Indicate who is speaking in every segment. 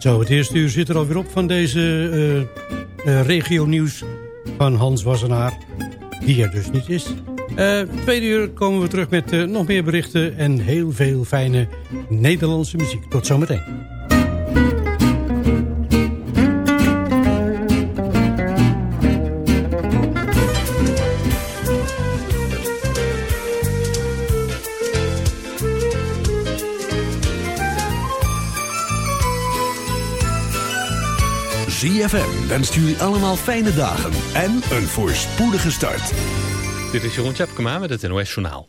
Speaker 1: Zo, het eerste uur zit er alweer op van deze eh eh, regio-nieuws van Hans Wassenaar, die er dus niet is. Eh tweede uur komen we terug met nog meer berichten en heel veel fijne Nederlandse muziek. Tot zometeen.
Speaker 2: ZFM wenst jullie allemaal fijne dagen en een voorspoedige start.
Speaker 3: Dit is Jeroen Tjepkema met het NOS Journaal.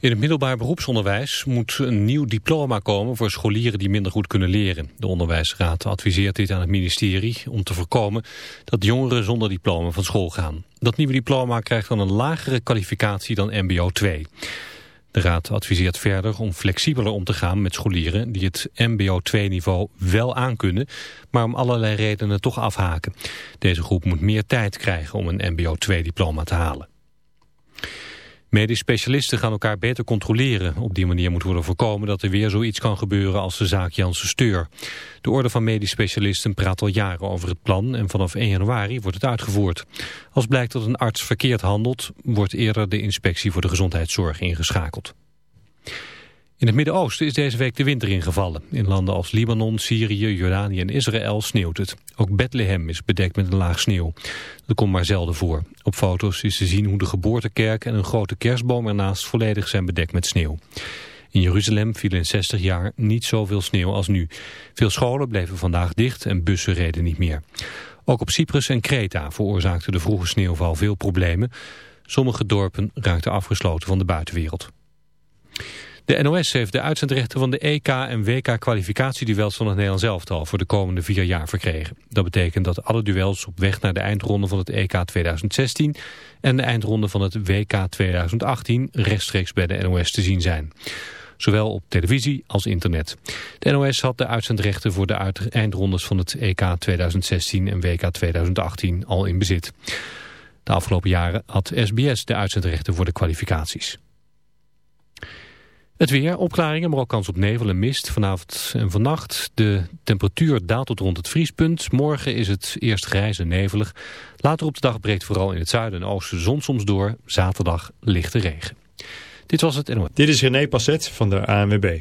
Speaker 3: In het middelbaar beroepsonderwijs moet een nieuw diploma komen voor scholieren die minder goed kunnen leren. De onderwijsraad adviseert dit aan het ministerie om te voorkomen dat jongeren zonder diploma van school gaan. Dat nieuwe diploma krijgt dan een lagere kwalificatie dan mbo 2. De raad adviseert verder om flexibeler om te gaan met scholieren die het mbo 2-niveau wel aankunnen, maar om allerlei redenen toch afhaken. Deze groep moet meer tijd krijgen om een mbo 2-diploma te halen. Medisch specialisten gaan elkaar beter controleren. Op die manier moet worden voorkomen dat er weer zoiets kan gebeuren als de zaak Janssen Steur. De orde van medisch specialisten praat al jaren over het plan en vanaf 1 januari wordt het uitgevoerd. Als blijkt dat een arts verkeerd handelt, wordt eerder de inspectie voor de gezondheidszorg ingeschakeld. In het Midden-Oosten is deze week de winter ingevallen. In landen als Libanon, Syrië, Jordanië en Israël sneeuwt het. Ook Bethlehem is bedekt met een laag sneeuw. Dat komt maar zelden voor. Op foto's is te zien hoe de geboortekerk en een grote kerstboom ernaast volledig zijn bedekt met sneeuw. In Jeruzalem viel in 60 jaar niet zoveel sneeuw als nu. Veel scholen bleven vandaag dicht en bussen reden niet meer. Ook op Cyprus en Kreta veroorzaakte de vroege sneeuwval veel problemen. Sommige dorpen raakten afgesloten van de buitenwereld. De NOS heeft de uitzendrechten van de EK- en WK-kwalificatieduels van het Nederlands elftal voor de komende vier jaar verkregen. Dat betekent dat alle duels op weg naar de eindronde van het EK 2016 en de eindronde van het WK 2018 rechtstreeks bij de NOS te zien zijn. Zowel op televisie als internet. De NOS had de uitzendrechten voor de eindrondes van het EK 2016 en WK 2018 al in bezit. De afgelopen jaren had SBS de uitzendrechten voor de kwalificaties. Het weer, opklaringen, maar ook kans op nevel en mist. Vanavond en vannacht. De temperatuur daalt tot rond het vriespunt. Morgen is het eerst grijs en nevelig. Later op de dag breekt vooral in het zuiden en oosten zon soms door. Zaterdag lichte regen. Dit was het.
Speaker 4: Dit is René Passet van de ANWB.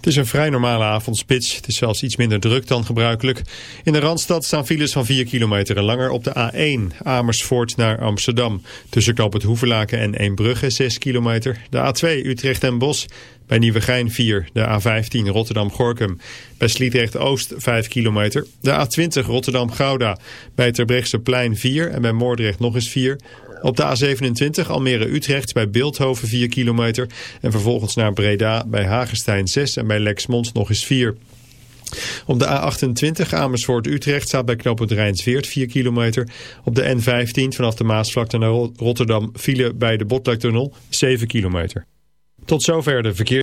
Speaker 4: Het is een vrij normale avondspits. Het is zelfs iets minder druk dan gebruikelijk. In de Randstad staan files van 4 kilometer en langer op de A1 Amersfoort naar Amsterdam. Tussen Knoop het Hoevelaken en Eembrugge 6 kilometer. De A2 Utrecht en Bos bij Nieuwegein 4. De A15 Rotterdam-Gorkum bij Sliedrecht-Oost 5 kilometer. De A20 Rotterdam-Gouda bij Terbrechtseplein 4 en bij Moordrecht nog eens 4 op de A27 Almere-Utrecht bij Beeldhoven 4 kilometer. En vervolgens naar Breda bij Hagestein 6 en bij Lexmond nog eens 4. Op de A28 Amersfoort-Utrecht staat bij knooppunt Rijnsweert 4 kilometer. Op de N15 vanaf de Maasvlakte naar Rotterdam file bij de Botlektunnel 7 kilometer. Tot zover de verkeer.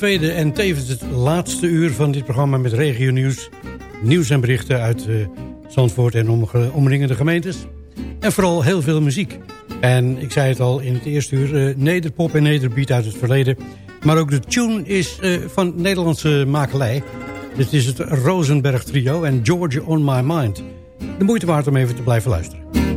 Speaker 1: Tweede en tevens het laatste uur van dit programma met regio nieuws. Nieuws en berichten uit eh, Zandvoort en omringende gemeentes. En vooral heel veel muziek. En ik zei het al in het eerste uur, eh, nederpop en nederbeat uit het verleden. Maar ook de tune is eh, van Nederlandse makelij. Dit is het Rosenberg trio en Georgia on My Mind. De moeite waard om even te blijven luisteren.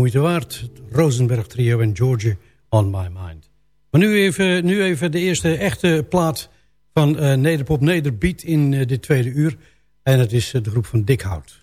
Speaker 5: moeite waard. Rosenberg Trio en George on my mind. Maar nu even, nu even de eerste echte plaat van eh, Nederpop Nederbeat in eh, dit tweede uur. En dat is eh, de groep van Dikhout.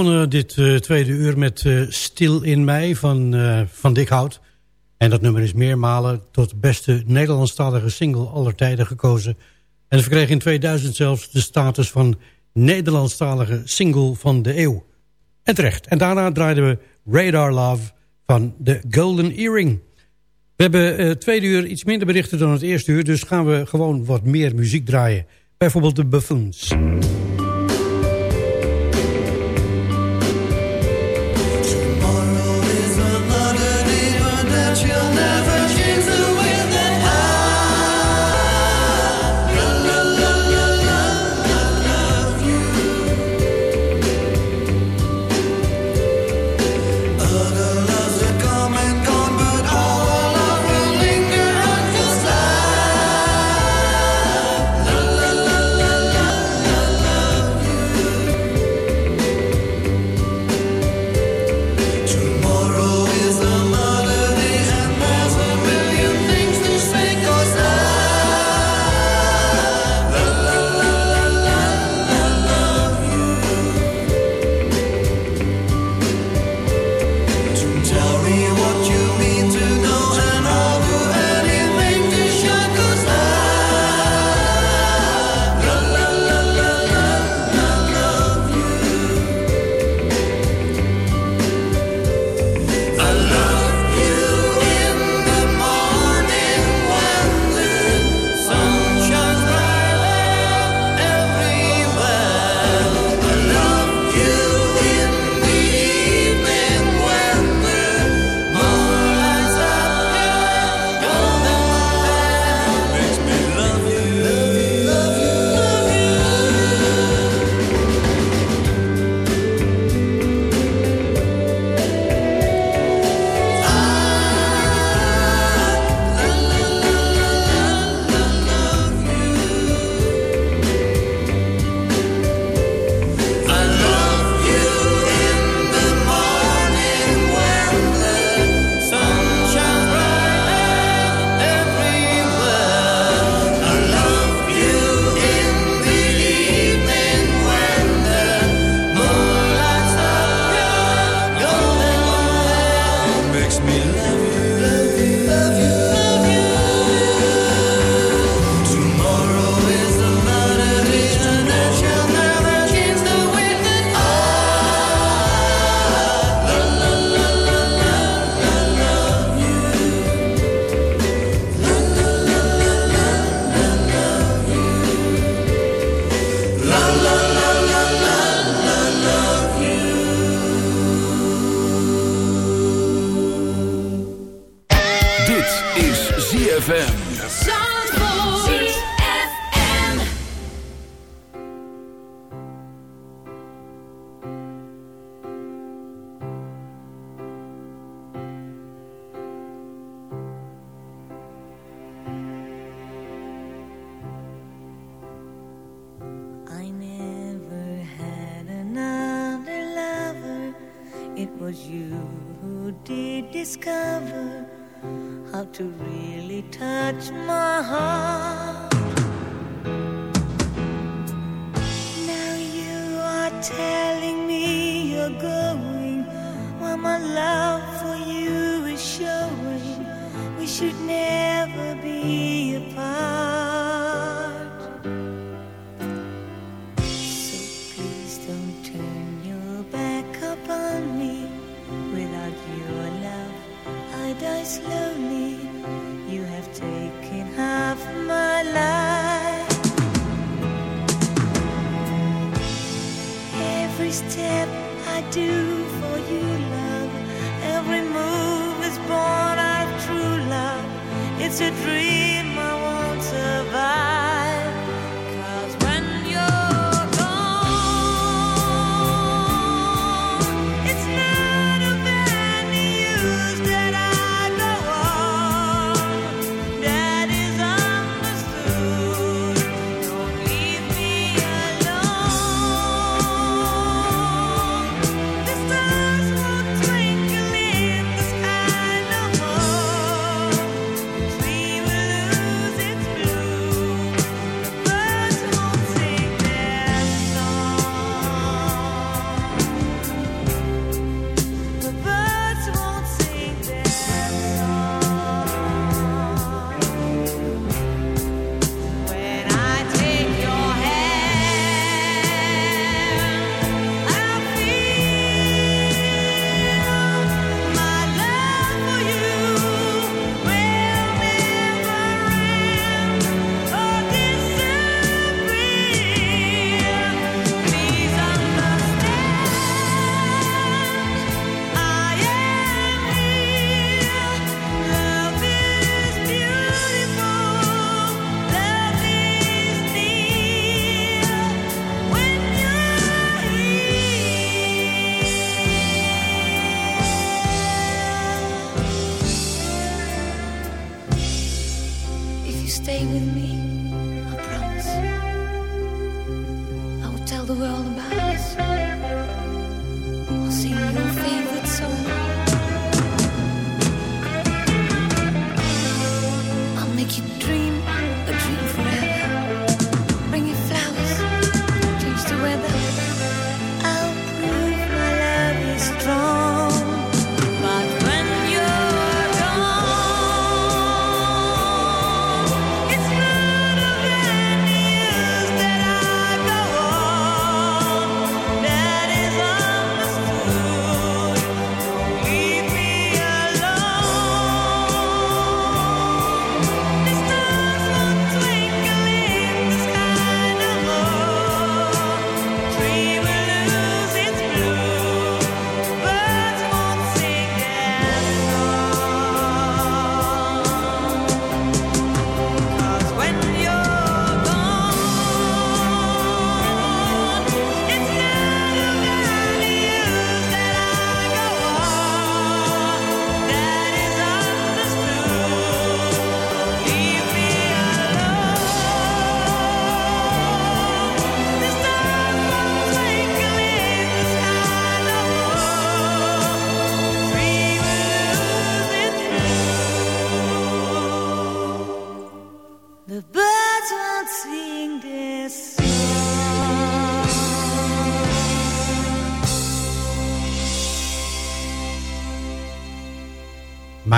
Speaker 1: begonnen dit eh, tweede uur met eh, Stil in Mij van, uh, van Dick Hout. En dat nummer is meermalen tot beste Nederlandstalige single aller tijden gekozen. En verkreeg in 2000 zelfs de status van Nederlandstalige single van de eeuw. En terecht. En daarna draaiden we Radar Love van de Golden Earring. We hebben tweede uur iets minder berichten dan het eerste uur... dus gaan we gewoon wat meer muziek draaien. Bijvoorbeeld de Buffoons.
Speaker 6: discover how to really touch my heart. Now you are telling me you're going, while my love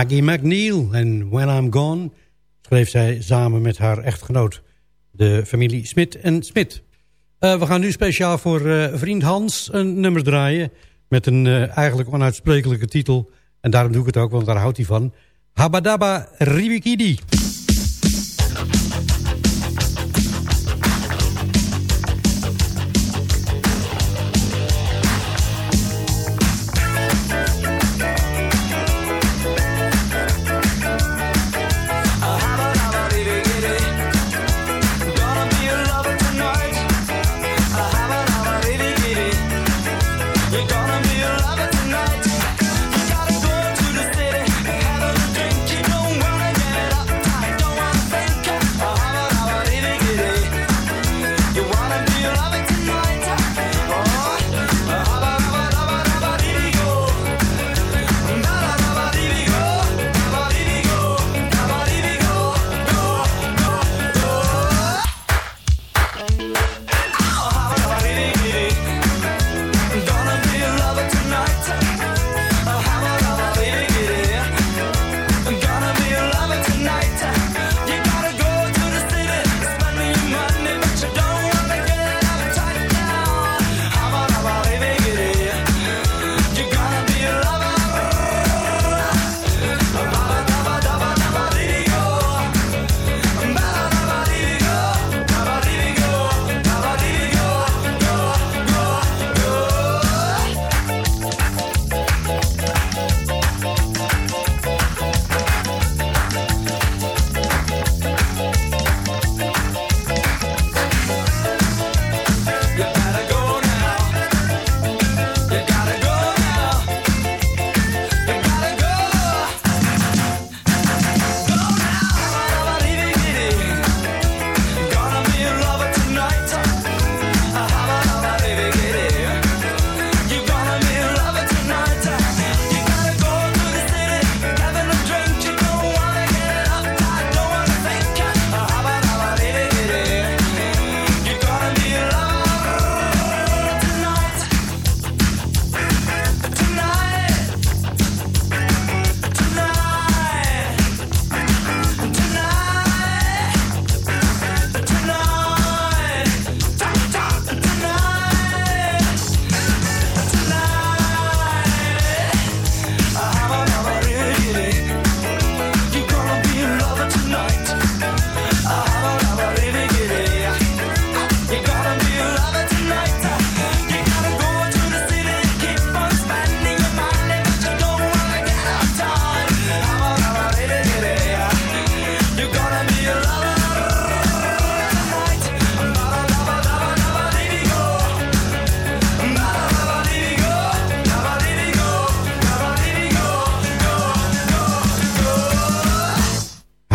Speaker 7: Maggie McNeil. En When I'm Gone schreef zij samen met haar echtgenoot, de familie Smit en Smit. Eh, we gaan nu speciaal voor eh, vriend Hans een nummer draaien... met een eh, eigenlijk onuitsprekelijke titel. En daarom doe ik het ook, want daar houdt hij van. Habadaba Ribikidi.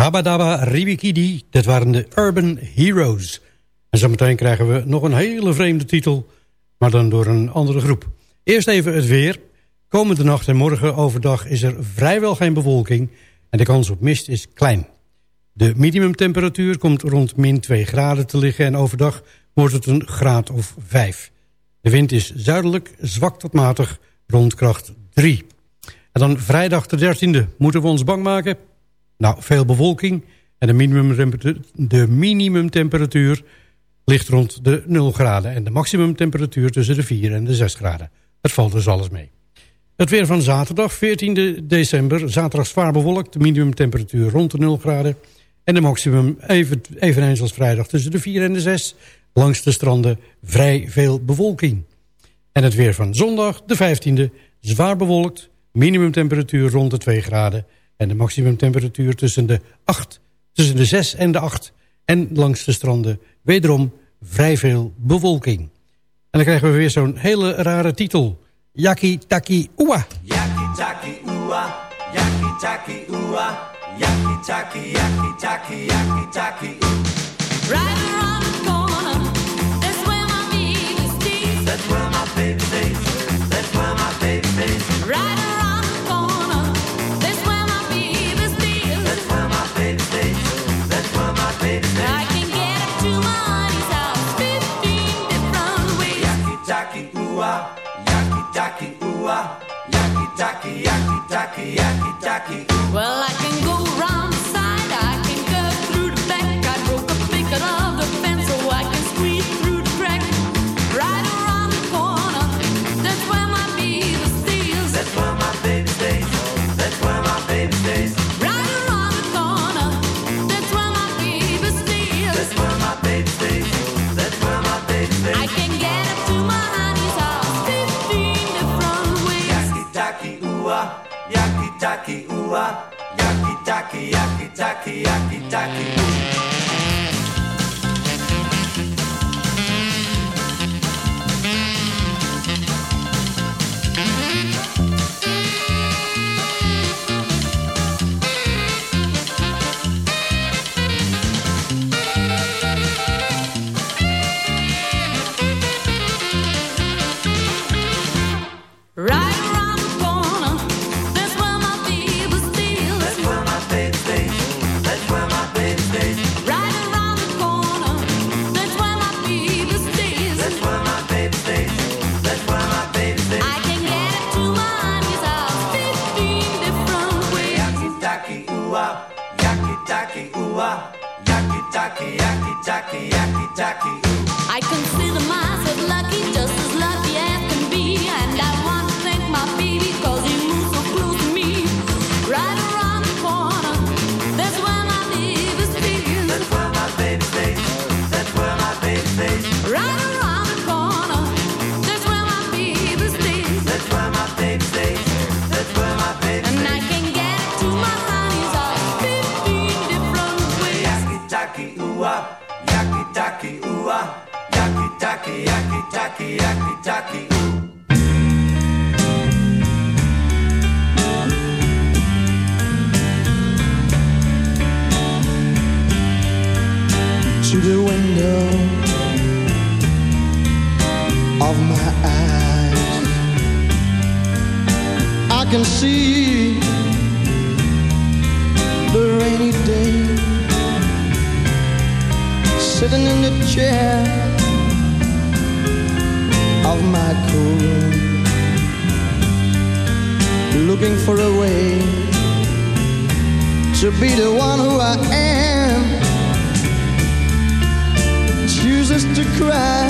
Speaker 7: Abadaba Ribikidi, dat waren de Urban Heroes.
Speaker 1: En zometeen krijgen we nog een hele vreemde titel, maar dan door een andere groep. Eerst even het weer. Komende nacht en morgen overdag is er vrijwel geen bewolking en de kans op mist is klein. De minimumtemperatuur komt rond min 2 graden te liggen en overdag wordt het een graad of 5. De wind is zuidelijk, zwak tot matig, rond kracht 3. En dan vrijdag de 13e. Moeten we ons bang maken? Nou, veel bewolking en de minimumtemperatuur, de minimumtemperatuur ligt rond de 0 graden... en de maximumtemperatuur tussen de 4 en de 6 graden. Het valt dus alles mee. Het weer van zaterdag, 14 december. Zaterdag zwaar bewolkt, de minimumtemperatuur rond de 0 graden... en de maximum even, eveneens als vrijdag tussen de 4 en de 6. Langs de stranden vrij veel bewolking. En het weer van zondag, de 15e, zwaar bewolkt... minimumtemperatuur rond de 2 graden... en de maximumtemperatuur tussen de 8, tussen de 6 en de 8... en langs de stranden wederom vrij veel bewolking. En dan krijgen we weer zo'n hele rare titel. Yaki Taki Ua.
Speaker 8: Yaki taki ooh yaki taki ooh yaki taki yaki taki yaki taki ooh.
Speaker 9: Well, I can be the
Speaker 10: one who I am chooses to cry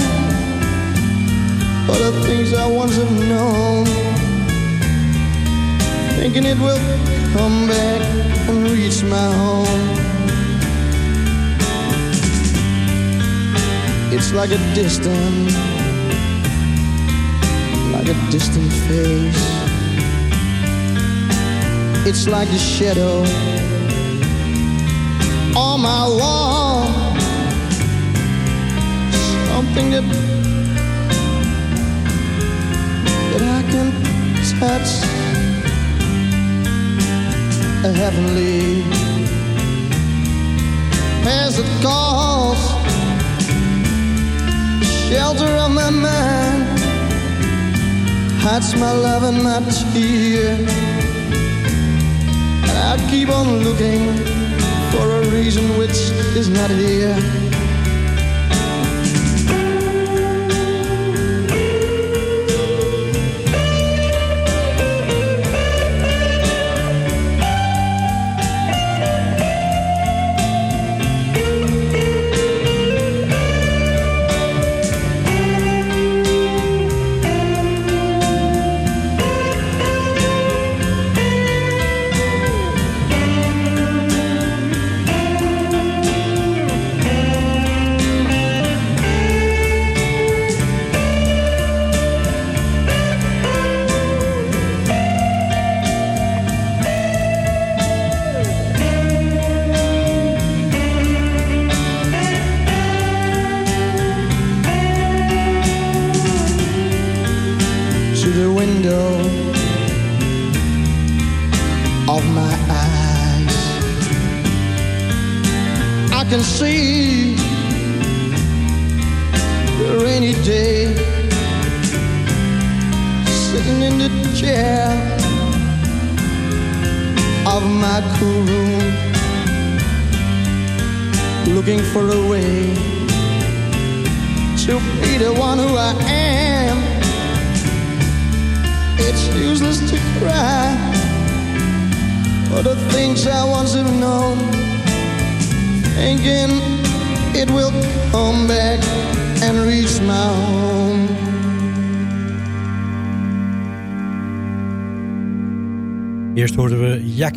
Speaker 10: for the things I once have known, thinking it will come back and reach my home. It's like a distant, like a distant face. It's like the shadow on my wall something that that I can touch. A heavenly as it calls shelter of my mind, hides my love and my tears. And I keep on looking for a reason which is not here.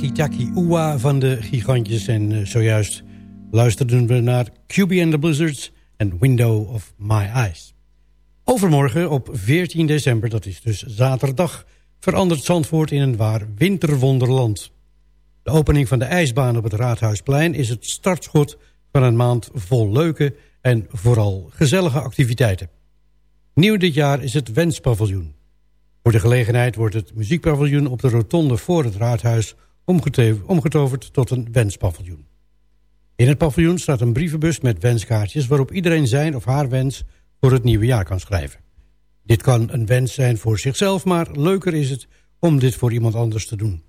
Speaker 1: We Yaki Taki Uwa van de Gigantjes... en eh, zojuist luisterden we naar QB and the Blizzards en Window of My Eyes. Overmorgen op 14 december, dat is dus zaterdag... verandert Zandvoort in een waar winterwonderland. De opening van de ijsbaan op het Raadhuisplein... is het startschot van een maand vol leuke en vooral gezellige activiteiten. Nieuw dit jaar is het Wenspaviljoen. Voor de gelegenheid wordt het muziekpaviljoen op de rotonde voor het raadhuis omgetoverd tot een wenspaviljoen. In het paviljoen staat een brievenbus met wenskaartjes waarop iedereen zijn of haar wens voor het nieuwe jaar kan schrijven. Dit kan een wens zijn voor zichzelf, maar leuker is het om dit voor iemand anders te doen.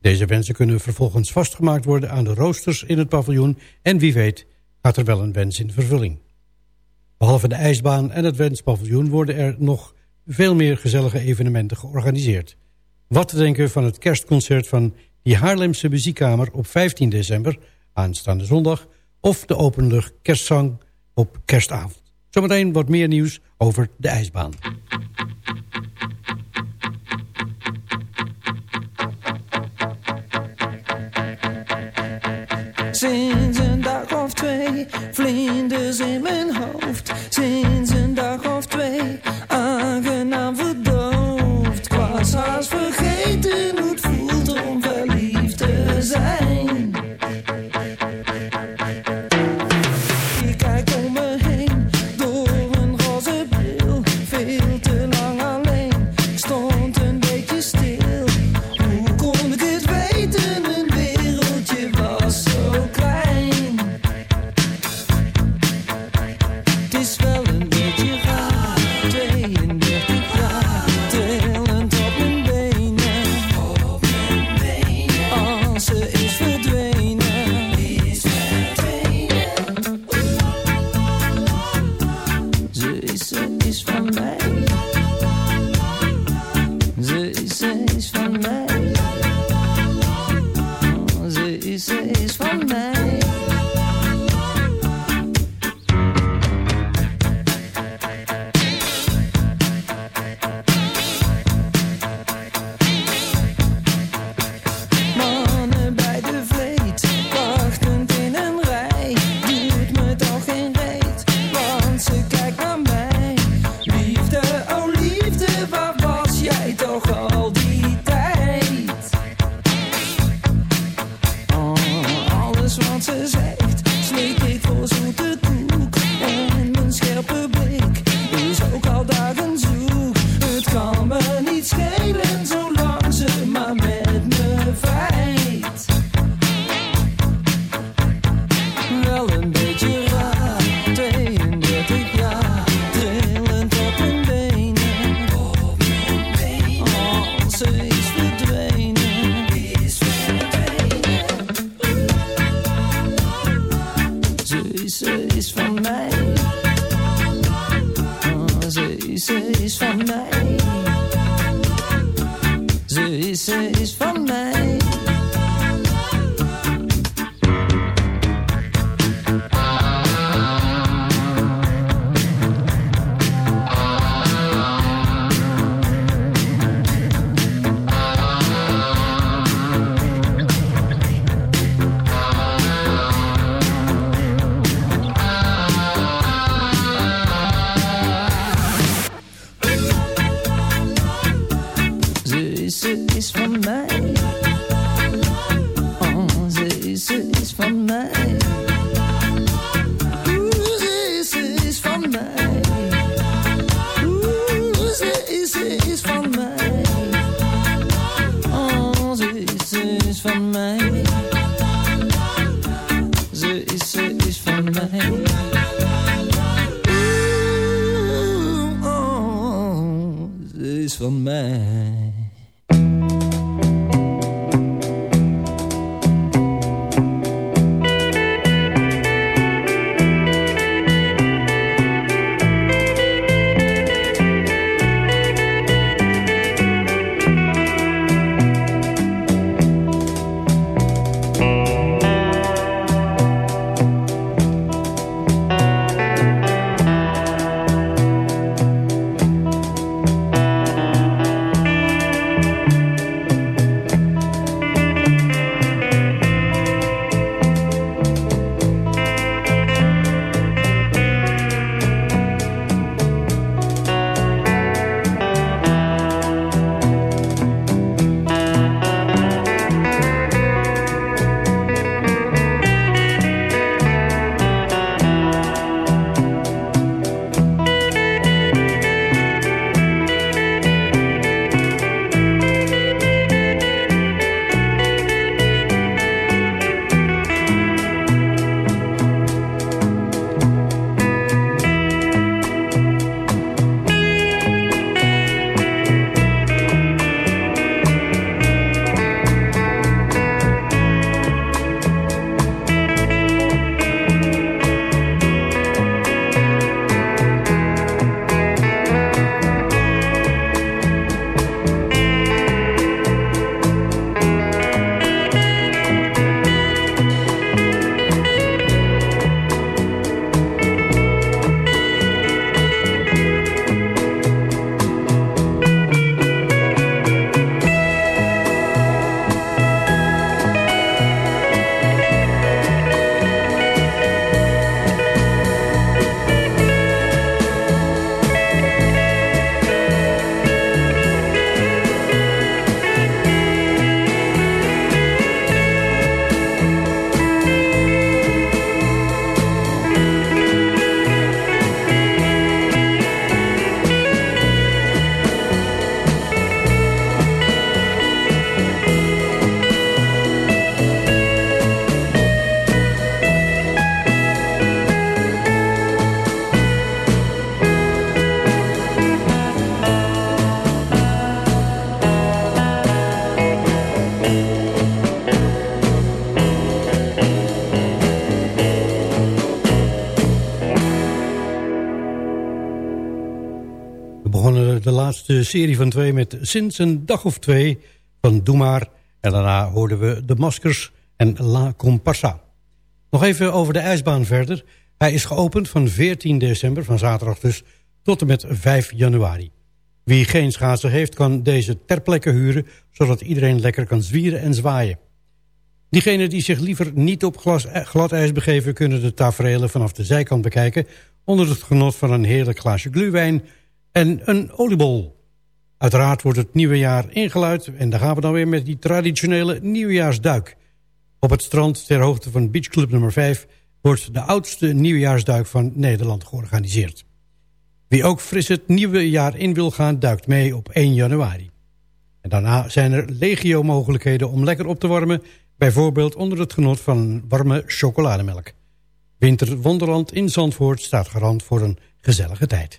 Speaker 1: Deze wensen kunnen vervolgens vastgemaakt worden aan de roosters in het paviljoen en wie weet gaat er wel een wens in vervulling. Behalve de ijsbaan en het wenspaviljoen worden er nog veel meer gezellige evenementen georganiseerd. Wat te denken van het kerstconcert van die Haarlemse muziekkamer op 15 december, aanstaande zondag, of de openlucht kerstzang op kerstavond. Zometeen wat meer nieuws over de ijsbaan.
Speaker 11: Sinds een dag of twee, vlinders in mijn hoofd. Sinds een dag ze is de
Speaker 1: serie van twee met Sinds een dag of twee van Doe Maar. En daarna hoorden we De Maskers en La Comparsa. Nog even over de ijsbaan verder. Hij is geopend van 14 december, van zaterdag dus, tot en met 5 januari. Wie geen schaatsen heeft, kan deze ter plekke huren... zodat iedereen lekker kan zwieren en zwaaien. Diegenen die zich liever niet op glas, eh, glad ijs begeven... kunnen de tafereelen vanaf de zijkant bekijken... onder het genot van een heerlijk glaasje gluwijn en een oliebol. Uiteraard wordt het nieuwe jaar ingeluid... en daar gaan we dan weer met die traditionele nieuwjaarsduik. Op het strand ter hoogte van Beach Club nummer 5... wordt de oudste nieuwjaarsduik van Nederland georganiseerd. Wie ook fris het nieuwe jaar in wil gaan, duikt mee op 1 januari. En daarna zijn er legio mogelijkheden om lekker op te warmen... bijvoorbeeld onder het genot van warme chocolademelk. Winter Wonderland in Zandvoort staat garant voor een gezellige tijd.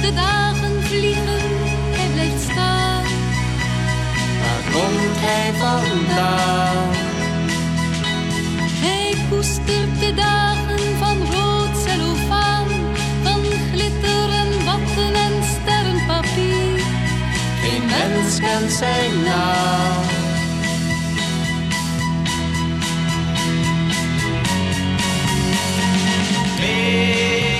Speaker 9: De dagen vliegen, hij blijft staan.
Speaker 12: Waar komt hij vandaan?
Speaker 9: Hij koestert de dagen van rood cellofaan. Van glitter en watten en sterrenpapier.
Speaker 12: Geen mens kent zijn naam. Meester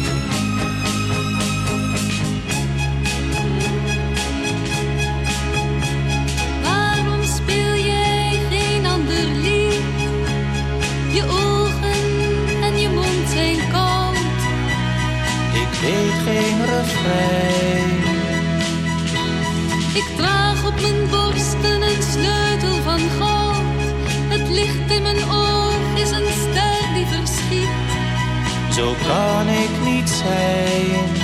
Speaker 12: Ik
Speaker 9: draag op mijn borsten een sleutel van goud. Het licht in mijn oog is een ster die verschiet.
Speaker 12: Zo kan ik niet zijn.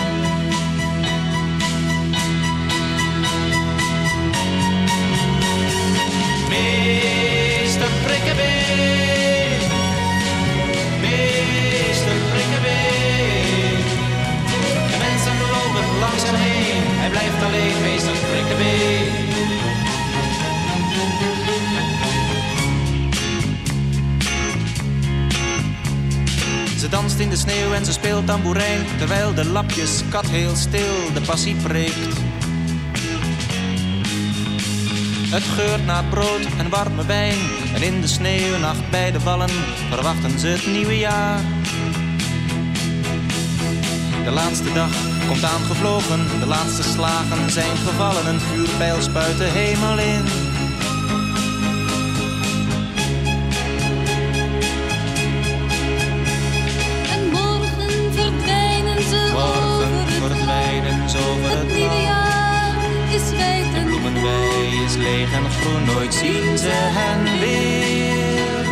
Speaker 12: Ze danst in de sneeuw en ze speelt tamboerijn Terwijl de lapjes kat heel stil de passie preekt. Het geurt naar brood en warme wijn En in de sneeuwnacht bij de wallen Verwachten ze het nieuwe jaar. De laatste dag komt aangevlogen De laatste slagen zijn gevallen Een vuurpijl spuit de hemel in
Speaker 9: En morgen verdwijnen ze
Speaker 12: Morgen
Speaker 9: over het
Speaker 12: verdwijnen ze over
Speaker 9: Het
Speaker 12: het
Speaker 9: nieuwe
Speaker 12: land
Speaker 9: jaar is wijd en
Speaker 12: bloemenwei is leeg en groen, nooit zien ze hen weer.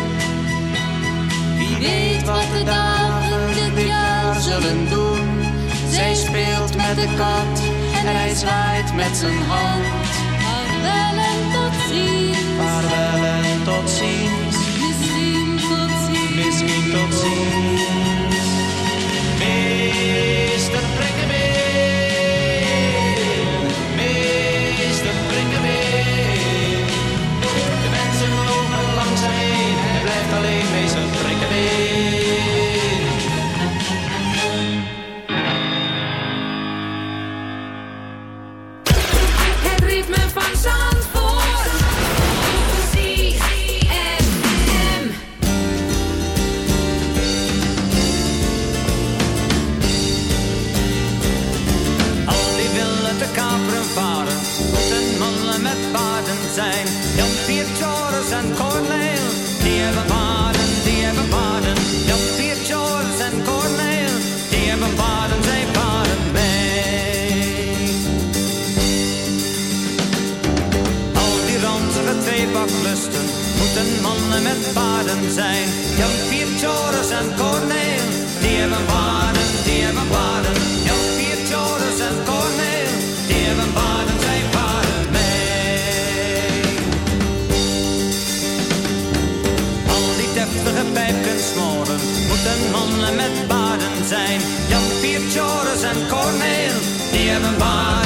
Speaker 12: Wie weet wat de dagen dit jaar zullen doen. De kat en hij zwaait met zijn hand.
Speaker 9: Vaarwel en tot ziens.
Speaker 12: Vaarwel tot ziens,
Speaker 8: zijn. Jan Pier, Joris en Corneel, die hebben baarden, die hebben baarden. Jan Pier, Joris en Corneel, die hebben baarden, zij baren mee. Al die deftige pijpkensmoren moeten mannen met baarden zijn. Jan Pier, Joris en Corneel, die hebben baarden,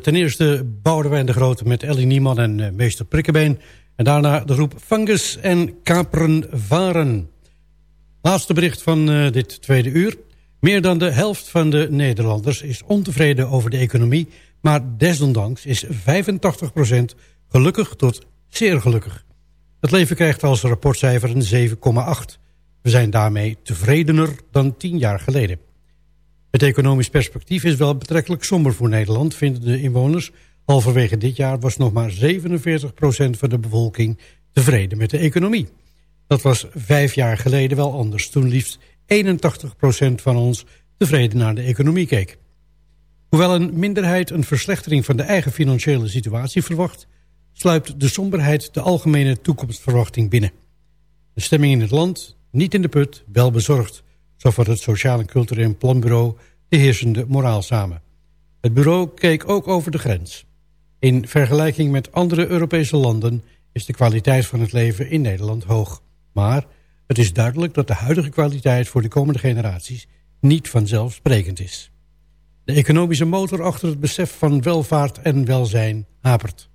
Speaker 1: ten eerste Boudewijn de Grote met Ellie Nieman en eh, meester Prikkebeen. En daarna de groep Fungus en Kaperen Varen. Laatste bericht van eh, dit tweede uur. Meer dan de helft van de Nederlanders is ontevreden over de economie... maar desondanks is 85% gelukkig tot zeer gelukkig. Het leven krijgt als rapportcijfer een 7,8. We zijn daarmee tevredener dan 10 jaar geleden. Het economisch perspectief is wel betrekkelijk somber voor Nederland, vinden de inwoners. Halverwege dit jaar was nog maar 47% van de bevolking tevreden met de economie. Dat was vijf jaar geleden wel anders, toen liefst 81% van ons tevreden naar de economie keek. Hoewel een minderheid een verslechtering van de eigen financiële situatie verwacht... sluipt de somberheid de algemene toekomstverwachting binnen. De stemming in het land, niet in de put, wel bezorgd... zo vat het Sociaal en Cultureel Planbureau de heersende moraal samen. Het bureau keek ook over de grens. In vergelijking met andere Europese landen is de kwaliteit van het leven in Nederland hoog. Maar het is duidelijk dat de huidige kwaliteit voor de komende generaties niet vanzelfsprekend is. De economische motor achter het besef van welvaart en welzijn hapert.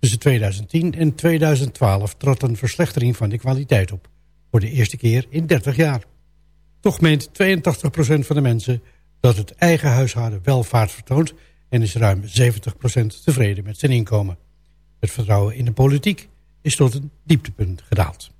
Speaker 1: Tussen 2010 en 2012 trad een verslechtering van de kwaliteit op. Voor de eerste keer in 30 jaar. Toch meent 82% van de mensen dat het eigen huishouden welvaart vertoont... en is ruim 70% tevreden met zijn inkomen. Het vertrouwen in de politiek is tot een dieptepunt gedaald.